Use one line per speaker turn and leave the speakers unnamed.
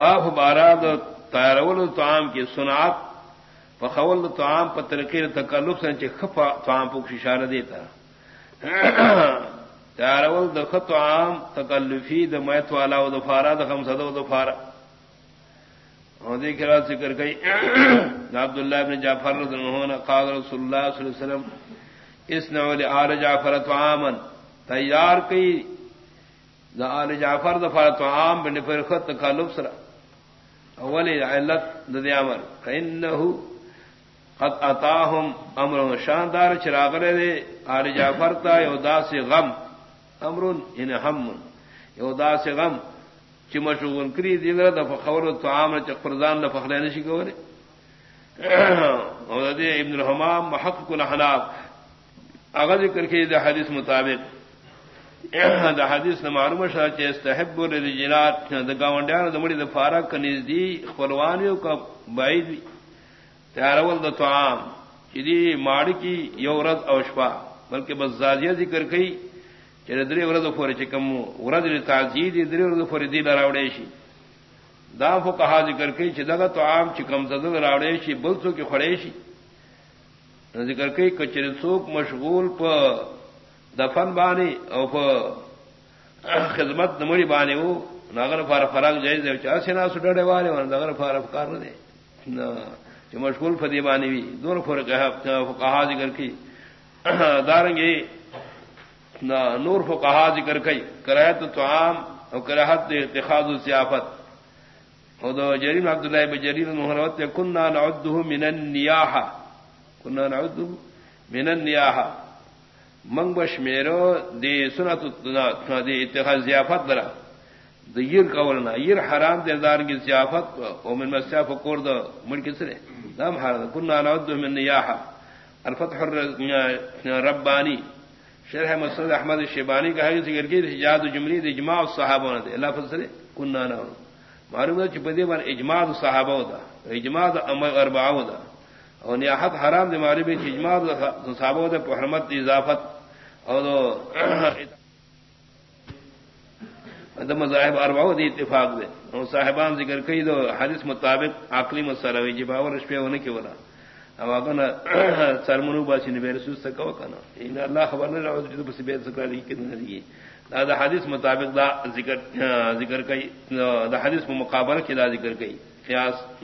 آپ بارہ تیارول توام کی سنات پخول توام پترکیر تکلف سے خفا توام پک اشارہ دیتا۔ تیارول دخ توام تکلفی د میت والا و دفارا دخم سدو دفارا دیکھ رہا ذکر گئی عبد اللہ ابن جعفر رضی اللہ عنہ قال رسول اللہ صلی اللہ علیہ وسلم، اس نول آل جعفر توامن تیار کئی۔ دا آل جعفر دفار توام بن فرخت تکلف سرا۔ اولی علت ددی امر فانه قد اتاهم امر شاندار چراغ دے آل جعفر تا یودا سے غم. امر ان هم. یودا سے غم چ مشغول کری دی در د فخور تو عام چ فرزان د فخر نه شي کوله او دې ابن الحمام محقق الحناف اگر ذکر کی د حدیث مطابق. دا حدیث نہ معلوم شاہ چ استحب الرجالات دا گاونڈیان دا مڑی دا فارق کنیز دی خلوانیو کا بعید بھی تیارول دا طعام. چیدی ماڑی کی یورد او شپا بلکہ بس زادیہ ذکر کئی چیدی دری ورد فوری چکم ورد لی تعزید دری ورد فوری دی لراوڑے شی دا فو کہا ذکر کئی چی دا طعام چکم تدل راوڑے شی بلسو کی خڑے شی ذکر کئی کچر سوک مشغول پا دفن بانی او پا خدمت نمڑی بانی وہ نگر فار فراغ جائز دے چا سینا سڈے والے وانا نگر فار افکار نہ دے جو مشغول فدی بانی بھی دونوں فرق کہا ذکر کی۔ دارنگی نور فو کہا ذکر کئی کرایت تو عام اور کراہت اتخاذ السیافت اور دو جریم عبداللہ بجریر محرمت کننا نعدہ من النیاحہ۔ کننا نعدہ من النیاحہ۔ منگ بش میرو، دی سنت دی اتخاذ ضیافت درا. دیر قولنا یر حرام دے دار کی ضیافت. او من مسیاف کور دو مڑ کسرے دام حرام. کننا نعود من نیاحا. الفتح ربانی. شرح مسند احمد شیبانی کا ہے ذکر کی جاد جملی دی اجماع الصحابہ نے اللہ فضل کننا نعود معلوم ہے چپدی بار اجماع الصحابہ ہوتا اجماع امر اربعہ ہوتا اور نیاحت حرام دے ماری بھی اجماع صحابہ دے حرمت اضافت. اور مذاہب ارباؤ دی اتفاق دے. اور صاحبان ذکر کئی دو حدیث مطابق عقلی مسئلہ ہوئی جب جی اور اس پہ ہونے کی بولا اب آگا سرمنو باسی نے میرے سوز تک کہنا اللہ خبر نہیں رہا بس بے سکرا نہیں کتنے دی دا حدیث مطابق دا ذکر ذکر کئی، دا حدیث مقابلہ کی دا ذکر کئی. قیاس